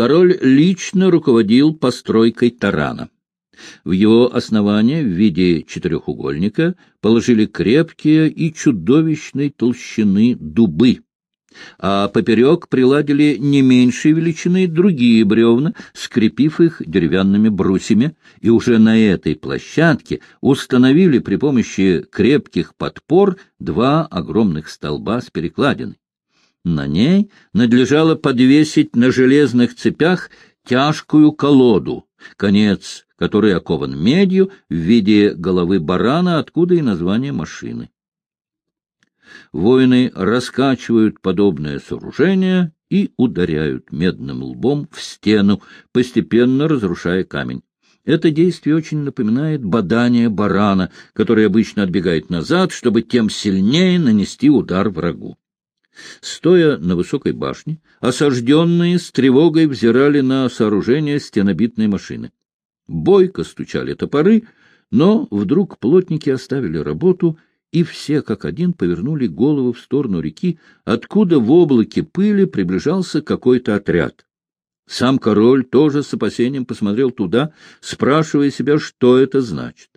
король лично руководил постройкой тарана. В его основание в виде четырехугольника положили крепкие и чудовищной толщины дубы, а поперек приладили не меньшей величины другие бревна, скрепив их деревянными брусьями, и уже на этой площадке установили при помощи крепких подпор два огромных столба с перекладиной. На ней надлежало подвесить на железных цепях тяжкую колоду, конец которой окован медью в виде головы барана, откуда и название машины. Воины раскачивают подобное сооружение и ударяют медным лбом в стену, постепенно разрушая камень. Это действие очень напоминает бадание барана, который обычно отбегает назад, чтобы тем сильнее нанести удар врагу. Стоя на высокой башне, осажденные с тревогой взирали на сооружение стенобитной машины. Бойко стучали топоры, но вдруг плотники оставили работу, и все как один повернули голову в сторону реки, откуда в облаке пыли приближался какой-то отряд. Сам король тоже с опасением посмотрел туда, спрашивая себя, что это значит.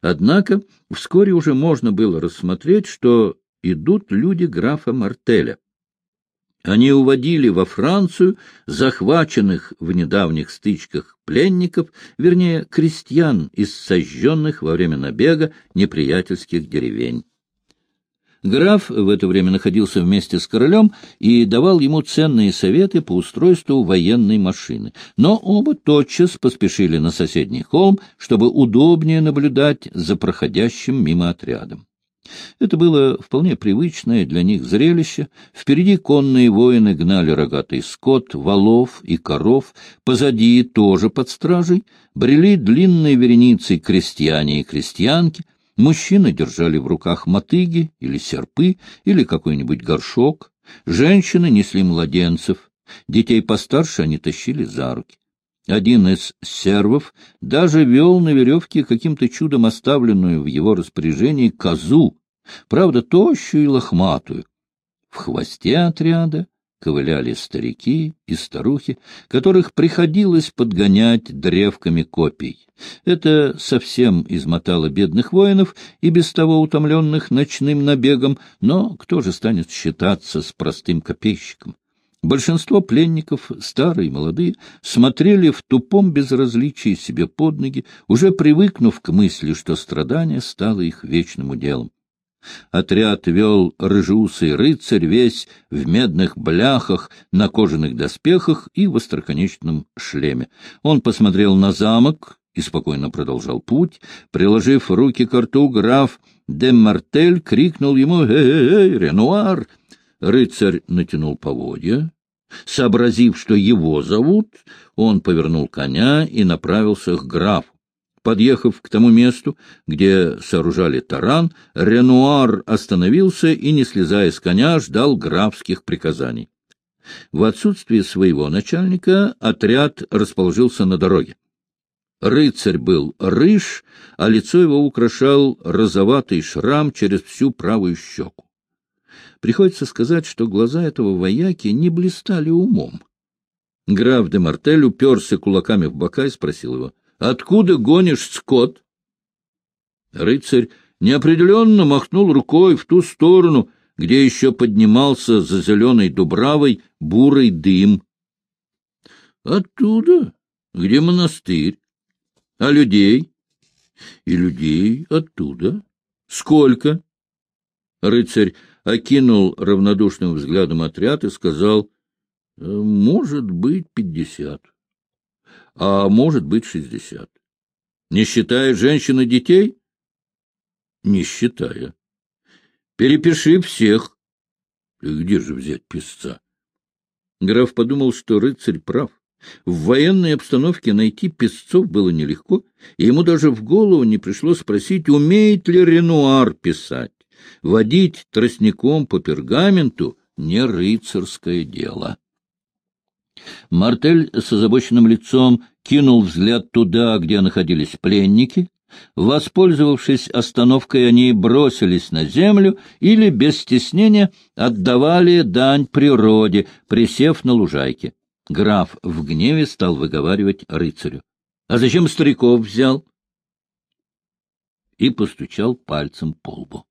Однако вскоре уже можно было рассмотреть, что идут люди графа Мартеля. Они уводили во Францию захваченных в недавних стычках пленников, вернее, крестьян из сожженных во время набега неприятельских деревень. Граф в это время находился вместе с королем и давал ему ценные советы по устройству военной машины. Но оба тотчас поспешили на соседний холм, чтобы удобнее наблюдать за проходящим мимо отрядом. Это было вполне привычное для них зрелище. Впереди конные воины гнали рогатый скот, валов и коров, позади тоже под стражей брели длинной вереницей крестьяне и крестьянки, мужчины держали в руках мотыги или серпы или какой-нибудь горшок, женщины несли младенцев, детей постарше они тащили за руки. Один из сервов даже вел на веревке каким-то чудом оставленную в его распоряжении козу, правда, тощую и лохматую. В хвосте отряда ковыляли старики и старухи, которых приходилось подгонять древками копий. Это совсем измотало бедных воинов и без того утомленных ночным набегом, но кто же станет считаться с простым копейщиком? Большинство пленников, старые и молодые, смотрели в тупом безразличии себе под ноги, уже привыкнув к мысли, что страдание стало их вечным уделом. Отряд вел рыжеусый рыцарь, весь в медных бляхах, на кожаных доспехах и в остроконечном шлеме. Он посмотрел на замок и спокойно продолжал путь. Приложив руки к рту, граф де Мартель крикнул ему «Эй-эй-эй, Ренуар!» Рыцарь натянул поводья. Сообразив, что его зовут, он повернул коня и направился к графу. Подъехав к тому месту, где сооружали таран, Ренуар остановился и, не слезая с коня, ждал графских приказаний. В отсутствие своего начальника отряд расположился на дороге. Рыцарь был рыж, а лицо его украшал розоватый шрам через всю правую щеку. Приходится сказать, что глаза этого вояки не блистали умом. Граф де Мартель уперся кулаками в бока и спросил его, «Откуда гонишь скот?» Рыцарь неопределенно махнул рукой в ту сторону, где еще поднимался за зеленой дубравой бурый дым. «Оттуда, где монастырь. А людей?» «И людей оттуда. Сколько?» Рыцарь окинул равнодушным взглядом отряд и сказал, «Э, «Может быть, пятьдесят, а может быть, шестьдесят. Не считая женщин и детей?» «Не считая. Перепиши всех». «Где же взять писца?» Граф подумал, что рыцарь прав. В военной обстановке найти писцов было нелегко, и ему даже в голову не пришло спросить, умеет ли Ренуар писать. Водить тростником по пергаменту — не рыцарское дело. Мартель с озабоченным лицом кинул взгляд туда, где находились пленники. Воспользовавшись остановкой, они бросились на землю или, без стеснения, отдавали дань природе, присев на лужайке. Граф в гневе стал выговаривать рыцарю. — А зачем стариков взял? И постучал пальцем по лбу.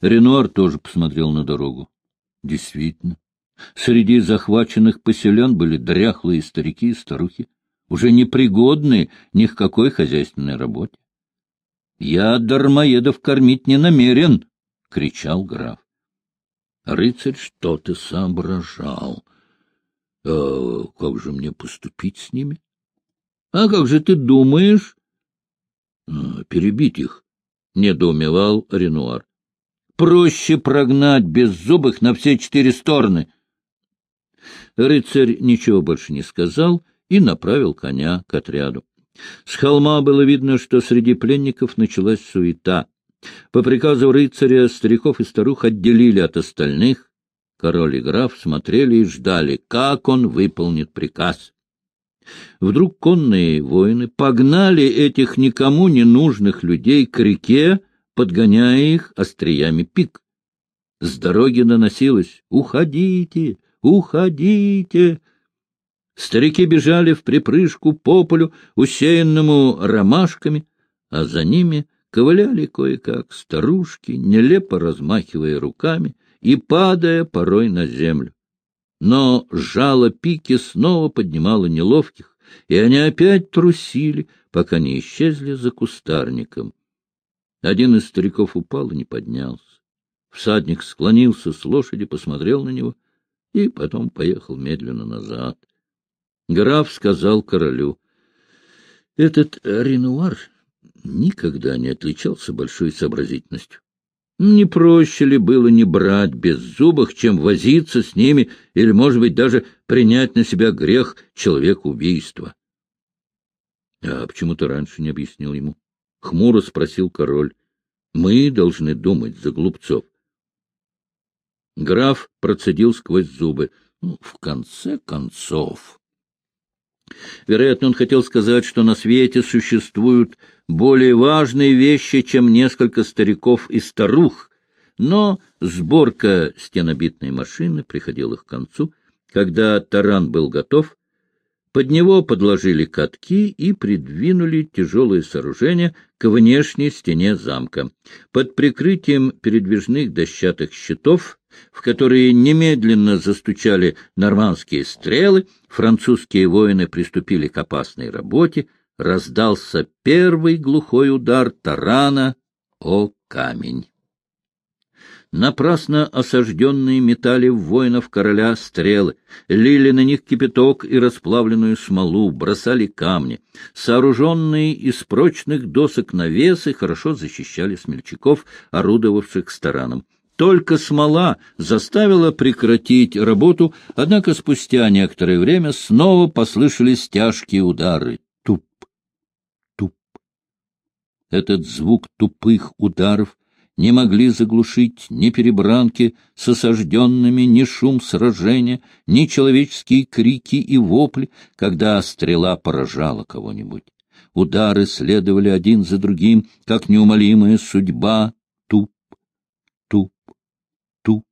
Ренуар тоже посмотрел на дорогу. Действительно, среди захваченных поселен были дряхлые старики и старухи, уже непригодные ни к какой хозяйственной работе. — Я дармоедов кормить не намерен! — кричал граф. Рыцарь что-то соображал. А как же мне поступить с ними? — А как же ты думаешь? А, — Перебить их, — недоумевал Ренуар. — Проще прогнать беззубых на все четыре стороны. Рыцарь ничего больше не сказал и направил коня к отряду. С холма было видно, что среди пленников началась суета. По приказу рыцаря стариков и старух отделили от остальных. Король и граф смотрели и ждали, как он выполнит приказ. Вдруг конные воины погнали этих никому не нужных людей к реке, подгоняя их остриями пик. С дороги доносилось «Уходите! Уходите!» Старики бежали в припрыжку по полю, усеянному ромашками, а за ними ковыляли кое-как старушки, нелепо размахивая руками и падая порой на землю. Но жало пики снова поднимало неловких, и они опять трусили, пока не исчезли за кустарником. Один из стариков упал и не поднялся. Всадник склонился с лошади, посмотрел на него и потом поехал медленно назад. Граф сказал королю, — Этот Ренуар никогда не отличался большой сообразительностью. Не проще ли было не брать без зубах, чем возиться с ними или, может быть, даже принять на себя грех человека-убийства? — А почему ты раньше не объяснил ему? — хмуро спросил король. — Мы должны думать за глупцов. Граф процедил сквозь зубы. Ну, в конце концов... Вероятно, он хотел сказать, что на свете существуют более важные вещи, чем несколько стариков и старух, но сборка стенобитной машины приходила к концу. Когда таран был готов, под него подложили катки и придвинули тяжелое сооружение к внешней стене замка. Под прикрытием передвижных дощатых щитов, в которые немедленно застучали нормандские стрелы, французские воины приступили к опасной работе, раздался первый глухой удар тарана о камень. Напрасно осажденные метали в воинов короля стрелы, лили на них кипяток и расплавленную смолу, бросали камни. Сооруженные из прочных досок навесы хорошо защищали смельчаков, орудовавших стараном. Только смола заставила прекратить работу, однако спустя некоторое время снова послышались тяжкие удары. Туп, туп. Этот звук тупых ударов не могли заглушить ни перебранки с осажденными, ни шум сражения, ни человеческие крики и вопли, когда стрела поражала кого-нибудь. Удары следовали один за другим, как неумолимая судьба. Туп, туп, туп.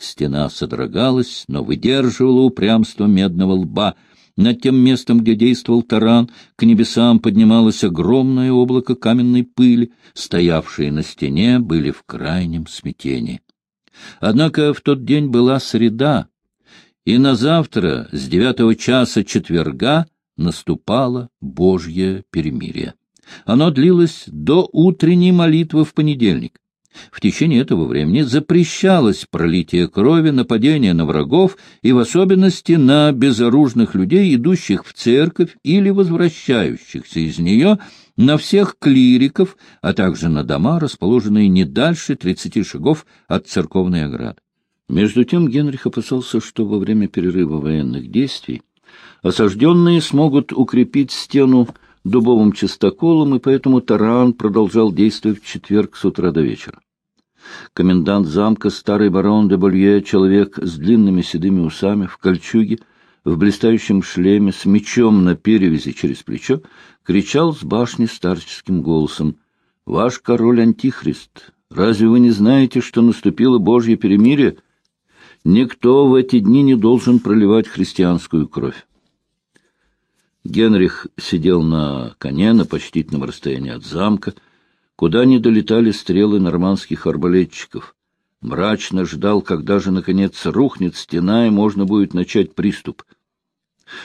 Стена содрогалась, но выдерживала упрямство медного лба — над тем местом, где действовал таран, к небесам поднималось огромное облако каменной пыли, стоявшие на стене были в крайнем смятении. Однако в тот день была среда, и на завтра с девятого часа четверга наступало Божье перемирие. Оно длилось до утренней молитвы в понедельник. В течение этого времени запрещалось пролитие крови, нападение на врагов и в особенности на безоружных людей, идущих в церковь или возвращающихся из нее, на всех клириков, а также на дома, расположенные не дальше тридцати шагов от церковной ограды. Между тем Генрих опасался, что во время перерыва военных действий осажденные смогут укрепить стену дубовым чистоколом, и поэтому таран продолжал действовать в четверг с утра до вечера. Комендант замка, старый барон де Болье, человек с длинными седыми усами, в кольчуге, в блистающем шлеме, с мечом на перевязи через плечо, кричал с башни старческим голосом «Ваш король Антихрист! Разве вы не знаете, что наступило Божье перемирие? Никто в эти дни не должен проливать христианскую кровь. Генрих сидел на коне на почтительном расстоянии от замка, куда не долетали стрелы нормандских арбалетчиков. Мрачно ждал, когда же, наконец, рухнет стена, и можно будет начать приступ.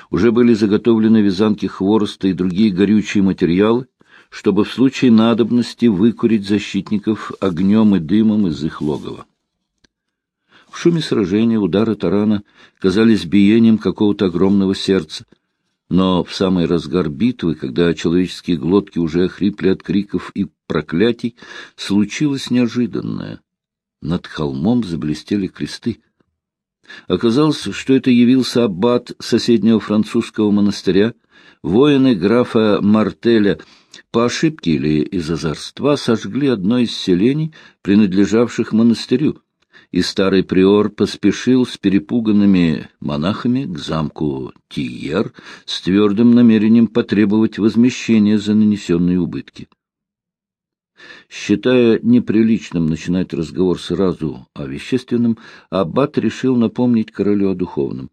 Уже были заготовлены вязанки хвороста и другие горючие материалы, чтобы в случае надобности выкурить защитников огнем и дымом из их логова. В шуме сражения удары тарана казались биением какого-то огромного сердца, но в самый разгар битвы, когда человеческие глотки уже охрипли от криков и проклятий, случилось неожиданное. Над холмом заблестели кресты. Оказалось, что это явился аббат соседнего французского монастыря. Воины графа Мартеля по ошибке или из озорства сожгли одно из селений, принадлежавших монастырю, и старый приор поспешил с перепуганными монахами к замку Тиер с твердым намерением потребовать возмещения за нанесенные убытки. Считая неприличным начинать разговор сразу о вещественном, Аббат решил напомнить королю о духовном.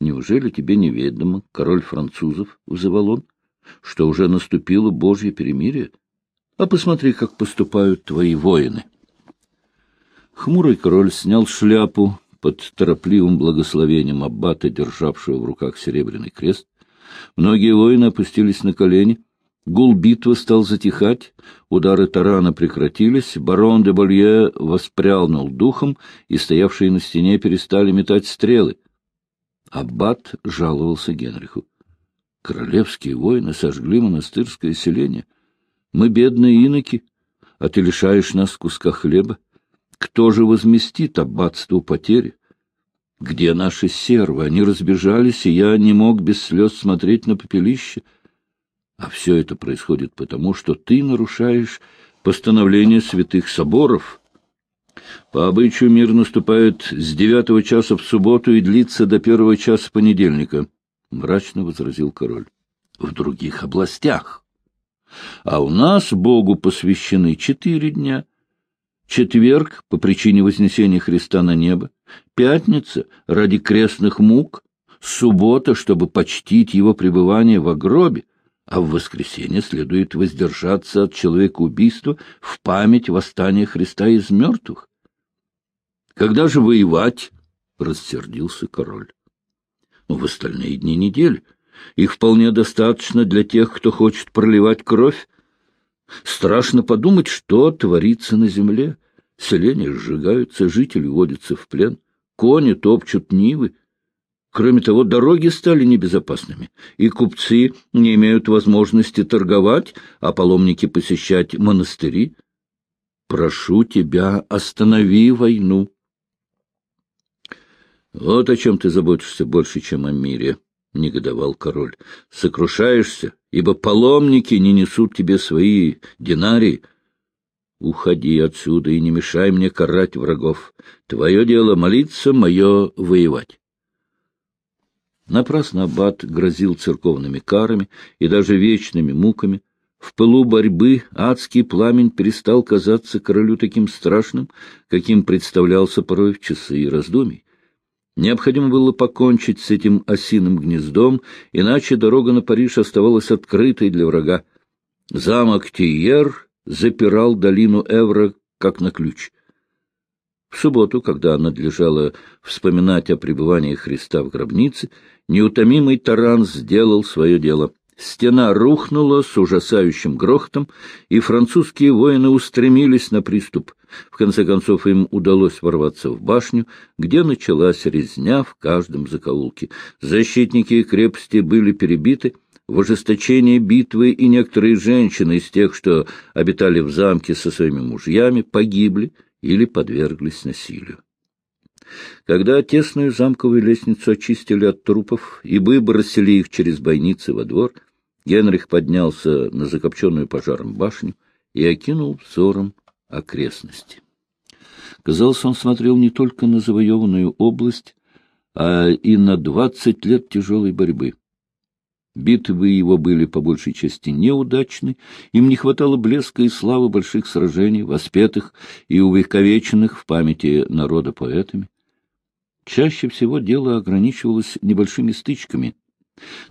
«Неужели тебе неведомо, король французов?» — взывал он, — что уже наступило Божье перемирие? А посмотри, как поступают твои воины. Хмурый король снял шляпу под торопливым благословением аббата, державшего в руках серебряный крест. Многие воины опустились на колени. Гул битвы стал затихать, удары тарана прекратились, барон де Болье воспрянул духом, и стоявшие на стене перестали метать стрелы. Аббат жаловался Генриху. Королевские воины сожгли монастырское селение. Мы бедные иноки, а ты лишаешь нас куска хлеба. Кто же возместит аббатству потери? Где наши сервы? Они разбежались, и я не мог без слез смотреть на попелище. А все это происходит потому, что ты нарушаешь постановление святых соборов. По обычаю мир наступает с девятого часа в субботу и длится до первого часа понедельника, — мрачно возразил король. — В других областях. А у нас Богу посвящены четыре дня — четверг по причине вознесения Христа на небо, пятница ради крестных мук, суббота, чтобы почтить его пребывание в гробе, а в воскресенье следует воздержаться от человекоубийства в память восстания Христа из мертвых. Когда же воевать? — рассердился король. В остальные дни недели. Их вполне достаточно для тех, кто хочет проливать кровь. Страшно подумать, что творится на земле. Селения сжигаются, жители водятся в плен, кони топчут нивы. Кроме того, дороги стали небезопасными, и купцы не имеют возможности торговать, а паломники посещать монастыри. Прошу тебя, останови войну. Вот о чем ты заботишься больше, чем о мире, — негодовал король. Сокрушаешься, ибо паломники не несут тебе свои динарии, Уходи отсюда и не мешай мне карать врагов. Твое дело молиться, мое воевать. Напрасно аббат грозил церковными карами и даже вечными муками. В пылу борьбы адский пламень перестал казаться королю таким страшным, каким представлялся порой в часы раздумий. Необходимо было покончить с этим осиным гнездом, иначе дорога на Париж оставалась открытой для врага. Замок Тиер запирал долину Эвра как на ключ. В субботу, когда надлежало вспоминать о пребывании Христа в гробнице, неутомимый таран сделал свое дело. Стена рухнула с ужасающим грохотом, и французские воины устремились на приступ. В конце концов им удалось ворваться в башню, где началась резня в каждом закоулке. Защитники крепости были перебиты, в ожесточении битвы и некоторые женщины из тех, что обитали в замке со своими мужьями, погибли или подверглись насилию. Когда тесную замковую лестницу очистили от трупов и выбросили их через бойницы во двор, Генрих поднялся на закопченную пожаром башню и окинул взором окрестности. Казалось, он смотрел не только на завоеванную область, а и на двадцать лет тяжелой борьбы. Битвы его были по большей части неудачны, им не хватало блеска и славы больших сражений, воспетых и увековеченных в памяти народа поэтами. Чаще всего дело ограничивалось небольшими стычками.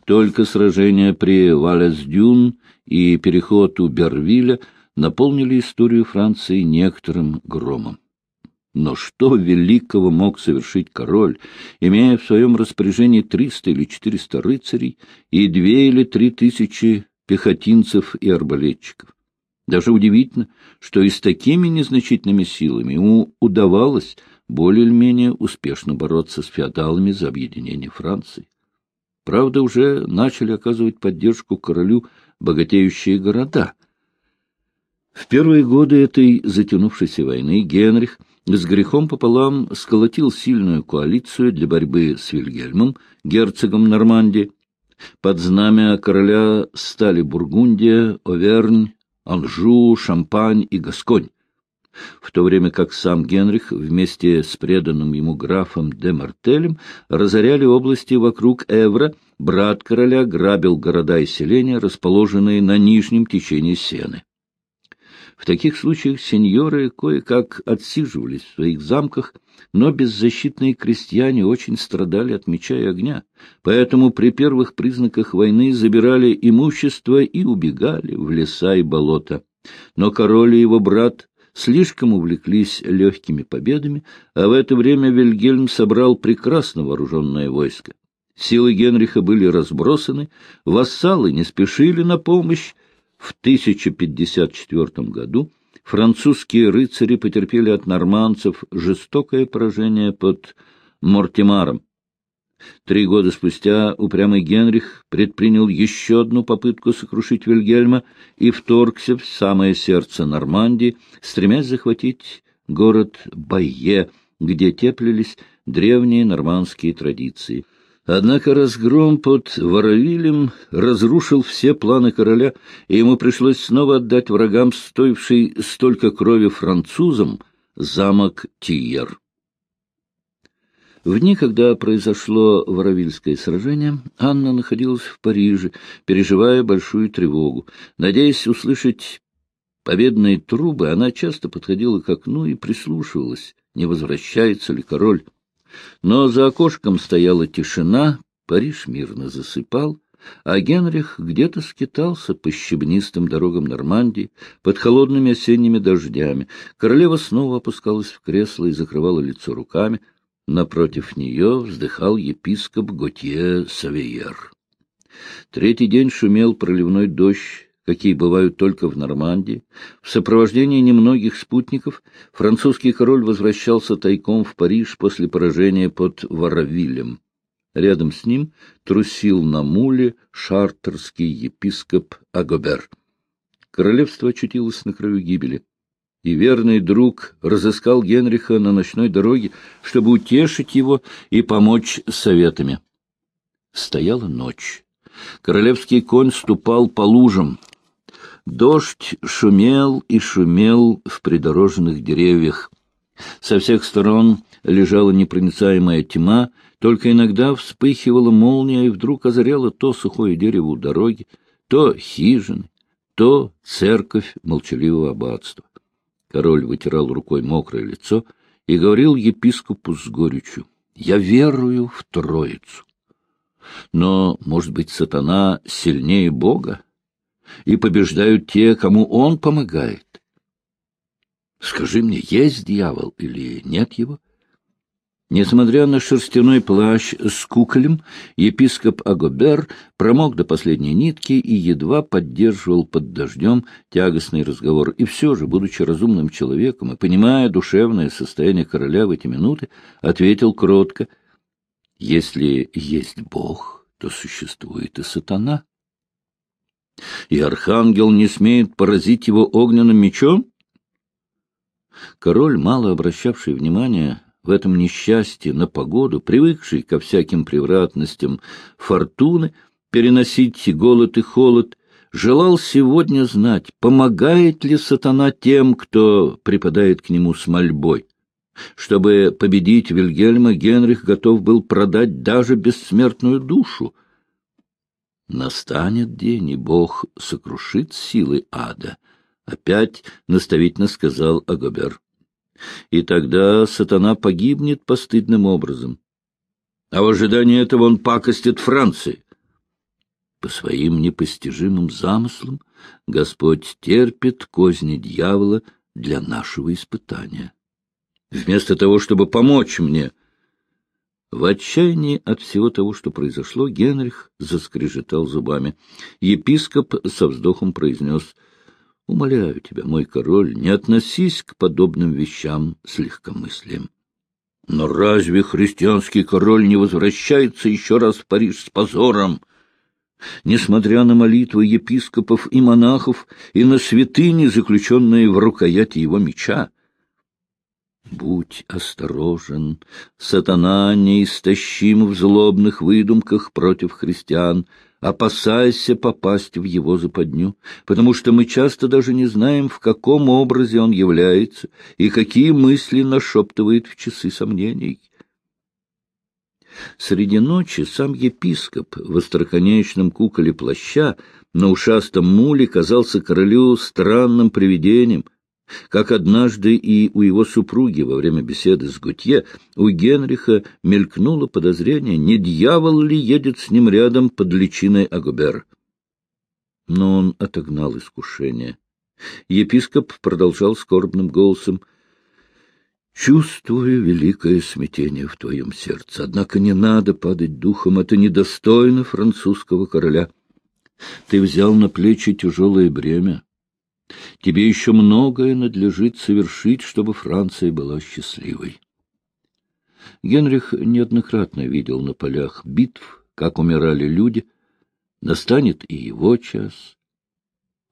Только сражения при Валес-Дюн и переход у Бервиля наполнили историю Франции некоторым громом. Но что великого мог совершить король, имея в своем распоряжении триста или четыреста рыцарей и две или три тысячи пехотинцев и арбалетчиков? Даже удивительно, что и с такими незначительными силами ему удавалось более или менее успешно бороться с феодалами за объединение Франции. Правда, уже начали оказывать поддержку королю богатеющие города. В первые годы этой затянувшейся войны Генрих с грехом пополам сколотил сильную коалицию для борьбы с Вильгельмом, герцогом Нормандии. Под знамя короля стали Бургундия, Овернь, Анжу, Шампань и Гасконь в то время как сам Генрих вместе с преданным ему графом де Мартелем разоряли области вокруг Эвра, брат короля грабил города и селения, расположенные на нижнем течении Сены. В таких случаях сеньоры кое-как отсиживались в своих замках, но беззащитные крестьяне очень страдали от меча и огня, поэтому при первых признаках войны забирали имущество и убегали в леса и болота. Но король и его брат слишком увлеклись легкими победами, а в это время Вильгельм собрал прекрасно вооруженное войско. Силы Генриха были разбросаны, вассалы не спешили на помощь. В 1054 году французские рыцари потерпели от нормандцев жестокое поражение под Мортимаром. Три года спустя упрямый Генрих предпринял еще одну попытку сокрушить Вильгельма и вторгся в самое сердце Нормандии, стремясь захватить город Байе, где теплились древние нормандские традиции. Однако разгром под Воровилем разрушил все планы короля, и ему пришлось снова отдать врагам, стоивший столько крови французам, замок Тиер. В дни, когда произошло Воровильское сражение, Анна находилась в Париже, переживая большую тревогу. Надеясь услышать победные трубы, она часто подходила к окну и прислушивалась, не возвращается ли король. Но за окошком стояла тишина, Париж мирно засыпал, а Генрих где-то скитался по щебнистым дорогам Нормандии под холодными осенними дождями. Королева снова опускалась в кресло и закрывала лицо руками — Напротив нее вздыхал епископ Готье Савейер. Третий день шумел проливной дождь, какие бывают только в Нормандии. В сопровождении немногих спутников французский король возвращался тайком в Париж после поражения под Варавилем. Рядом с ним трусил на муле шартерский епископ Агобер. Королевство очутилось на краю гибели и верный друг разыскал Генриха на ночной дороге, чтобы утешить его и помочь советами. Стояла ночь. Королевский конь ступал по лужам. Дождь шумел и шумел в придорожных деревьях. Со всех сторон лежала непроницаемая тьма, только иногда вспыхивала молния и вдруг озаряла то сухое дерево у дороги, то хижины, то церковь молчаливого аббатства. Король вытирал рукой мокрое лицо и говорил епископу с горечью, «Я верую в Троицу. Но, может быть, сатана сильнее Бога, и побеждают те, кому он помогает. Скажи мне, есть дьявол или нет его?» Несмотря на шерстяной плащ с куколем, епископ Агобер промок до последней нитки и едва поддерживал под дождем тягостный разговор. И все же, будучи разумным человеком и понимая душевное состояние короля в эти минуты, ответил кротко, «Если есть Бог, то существует и сатана. И архангел не смеет поразить его огненным мечом?» Король, мало обращавший внимания в этом несчастье на погоду, привыкший ко всяким превратностям фортуны, переносить голод и холод, желал сегодня знать, помогает ли сатана тем, кто припадает к нему с мольбой. Чтобы победить Вильгельма, Генрих готов был продать даже бессмертную душу. Настанет день, и Бог сокрушит силы ада, — опять наставительно сказал Агобер и тогда сатана погибнет постыдным образом. а в ожидании этого он пакостит Франции. По своим непостижимым замыслам Господь терпит козни дьявола для нашего испытания. Вместо того, чтобы помочь мне, в отчаянии от всего того, что произошло, Генрих заскрежетал зубами. Епископ со вздохом произнес, — Умоляю тебя, мой король, не относись к подобным вещам с легкомыслием. Но разве христианский король не возвращается еще раз в Париж с позором? Несмотря на молитвы епископов и монахов и на святыни, заключенные в рукояти его меча, Будь осторожен, сатана неистощим в злобных выдумках против христиан, опасайся попасть в его западню, потому что мы часто даже не знаем, в каком образе он является и какие мысли нашептывает в часы сомнений. Среди ночи сам епископ в остроконечном куколе плаща на ушастом муле казался королю странным привидением — как однажды и у его супруги во время беседы с Гутье, у Генриха мелькнуло подозрение, не дьявол ли едет с ним рядом под личиной Агубер. Но он отогнал искушение. Епископ продолжал скорбным голосом. — Чувствую великое смятение в твоем сердце, однако не надо падать духом, это недостойно французского короля. Ты взял на плечи тяжелое бремя, Тебе еще многое надлежит совершить, чтобы Франция была счастливой. Генрих неоднократно видел на полях битв, как умирали люди. Настанет и его час.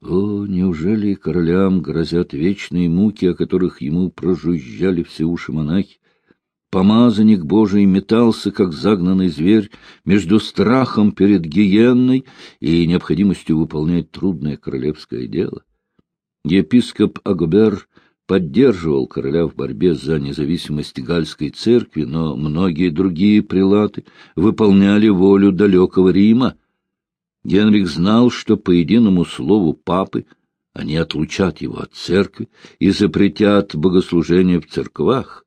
О, неужели и королям грозят вечные муки, о которых ему прожужжали все уши монахи? Помазанник Божий метался, как загнанный зверь, между страхом перед гиенной и необходимостью выполнять трудное королевское дело. Епископ Агубер поддерживал короля в борьбе за независимость Гальской церкви, но многие другие прилаты выполняли волю далекого Рима. Генрих знал, что по единому слову папы они отлучат его от церкви и запретят богослужение в церквах.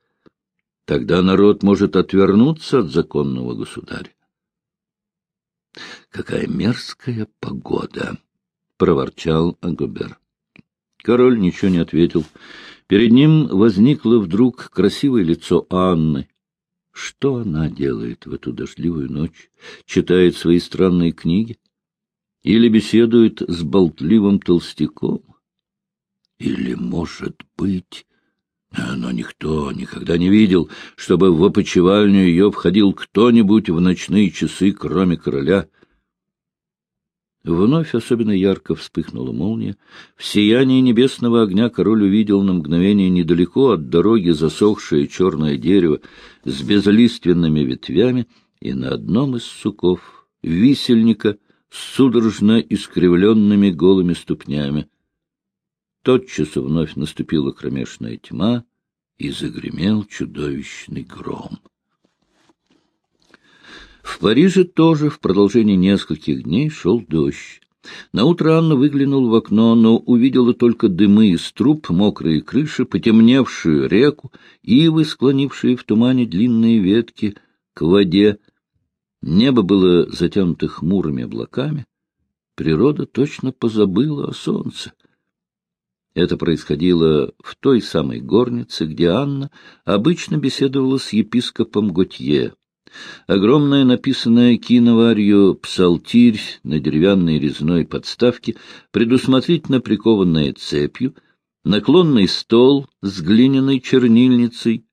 Тогда народ может отвернуться от законного государя. «Какая мерзкая погода!» — проворчал Агубер. Король ничего не ответил. Перед ним возникло вдруг красивое лицо Анны. Что она делает в эту дождливую ночь? Читает свои странные книги? Или беседует с болтливым толстяком? Или, может быть... Но никто никогда не видел, чтобы в опочивальню ее входил кто-нибудь в ночные часы, кроме короля — Вновь особенно ярко вспыхнула молния. В сиянии небесного огня король увидел на мгновение недалеко от дороги засохшее черное дерево с безлиственными ветвями, и на одном из суков висельника с судорожно искривленными голыми ступнями. Тотчас вновь наступила кромешная тьма, и загремел чудовищный гром. В Париже тоже в продолжении нескольких дней шел дождь. Наутро Анна выглянула в окно, но увидела только дымы из труб, мокрые крыши, потемневшую реку, ивы, склонившие в тумане длинные ветки к воде. Небо было затянуто хмурыми облаками. Природа точно позабыла о солнце. Это происходило в той самой горнице, где Анна обычно беседовала с епископом Готье. Огромная написанная киноварью псалтирь на деревянной резной подставке, предусмотрительно прикованная цепью, наклонный стол с глиняной чернильницей,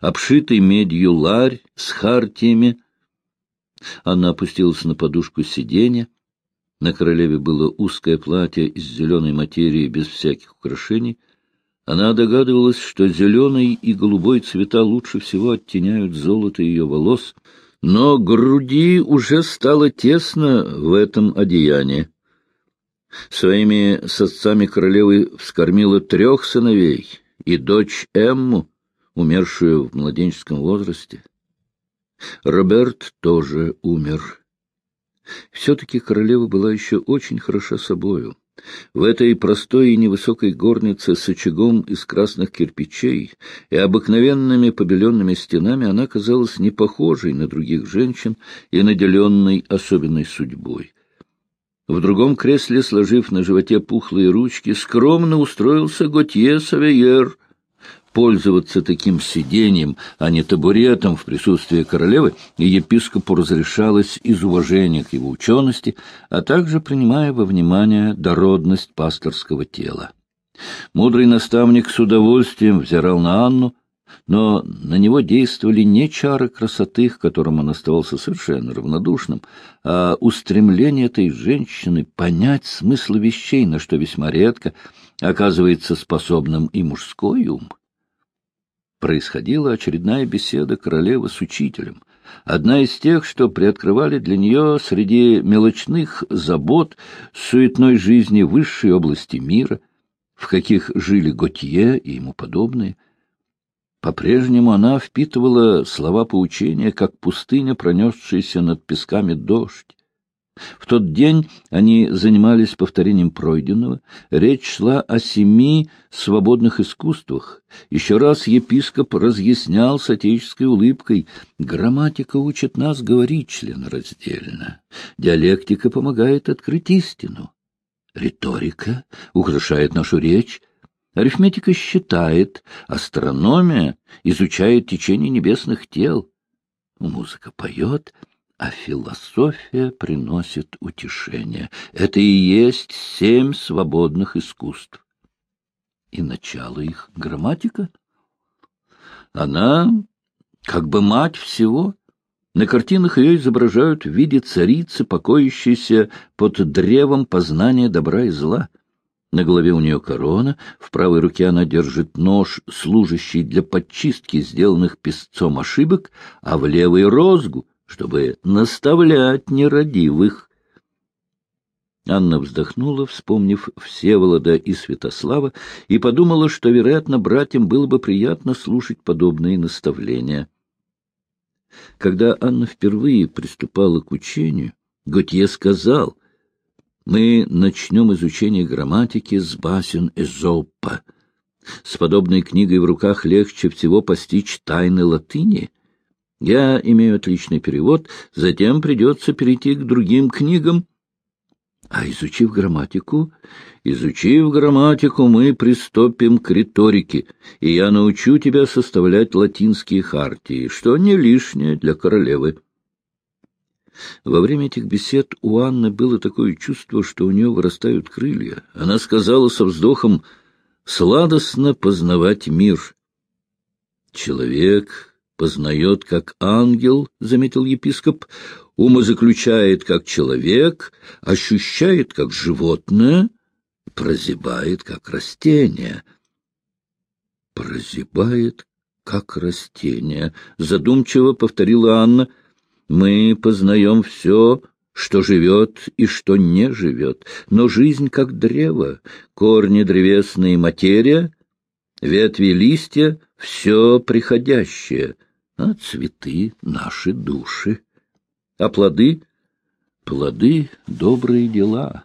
обшитый медью ларь с хартиями. Она опустилась на подушку сиденья. На королеве было узкое платье из зеленой материи без всяких украшений. Она догадывалась, что зеленый и голубой цвета лучше всего оттеняют золото ее волос, но груди уже стало тесно в этом одеянии. Своими сосцами королевы вскормила трех сыновей и дочь Эмму, умершую в младенческом возрасте. Роберт тоже умер. Все-таки королева была еще очень хороша собою. В этой простой и невысокой горнице с очагом из красных кирпичей и обыкновенными побеленными стенами она казалась не похожей на других женщин и наделенной особенной судьбой. В другом кресле, сложив на животе пухлые ручки, скромно устроился Готье Савейер. Пользоваться таким сиденьем, а не табуретом в присутствии королевы, епископу разрешалось из уважения к его учености, а также принимая во внимание дородность пасторского тела. Мудрый наставник с удовольствием взирал на Анну, но на него действовали не чары красоты, к которым он оставался совершенно равнодушным, а устремление этой женщины понять смысл вещей, на что весьма редко оказывается способным и мужской ум. Происходила очередная беседа королевы с учителем, одна из тех, что приоткрывали для нее среди мелочных забот суетной жизни высшей области мира, в каких жили Готье и ему подобные — по-прежнему она впитывала слова поучения, как пустыня, пронесшаяся над песками дождь. В тот день они занимались повторением пройденного. Речь шла о семи свободных искусствах. Еще раз епископ разъяснял с отеческой улыбкой. Грамматика учит нас говорить членораздельно. Диалектика помогает открыть истину. Риторика украшает нашу речь. Арифметика считает, астрономия изучает течение небесных тел. Музыка поет, а философия приносит утешение. Это и есть семь свободных искусств. И начало их — грамматика. Она как бы мать всего. На картинах ее изображают в виде царицы, покоящейся под древом познания добра и зла — на голове у нее корона, в правой руке она держит нож, служащий для подчистки сделанных песцом ошибок, а в левой — розгу, чтобы наставлять нерадивых. Анна вздохнула, вспомнив Всеволода и Святослава, и подумала, что, вероятно, братьям было бы приятно слушать подобные наставления. Когда Анна впервые приступала к учению, Готье сказал — мы начнем изучение грамматики с басен Эзоппа. С подобной книгой в руках легче всего постичь тайны латыни. Я имею отличный перевод, затем придется перейти к другим книгам. А изучив грамматику, изучив грамматику, мы приступим к риторике, и я научу тебя составлять латинские хартии, что не лишнее для королевы. Во время этих бесед у Анны было такое чувство, что у нее вырастают крылья. Она сказала со вздохом «Сладостно познавать мир». «Человек познает, как ангел», — заметил епископ, «умозаключает, как человек, ощущает, как животное, прозябает, как растение». «Прозябает, как растение», — задумчиво повторила Анна, — мы познаем все, что живет и что не живет, но жизнь как древо, корни древесные материя, ветви листья — все приходящее, а цветы — наши души, а плоды — плоды — добрые дела.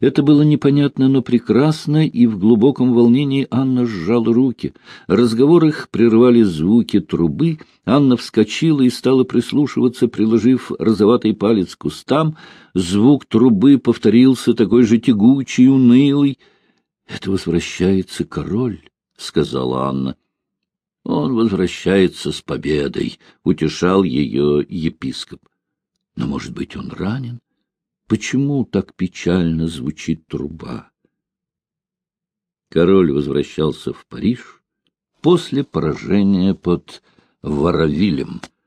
Это было непонятно, но прекрасно, и в глубоком волнении Анна сжала руки. Разговор их прервали звуки трубы. Анна вскочила и стала прислушиваться, приложив розоватый палец к кустам. Звук трубы повторился, такой же тягучий, унылый. — Это возвращается король, — сказала Анна. — Он возвращается с победой, — утешал ее епископ. — Но, может быть, он ранен? Почему так печально звучит труба? Король возвращался в Париж после поражения под Воровилем —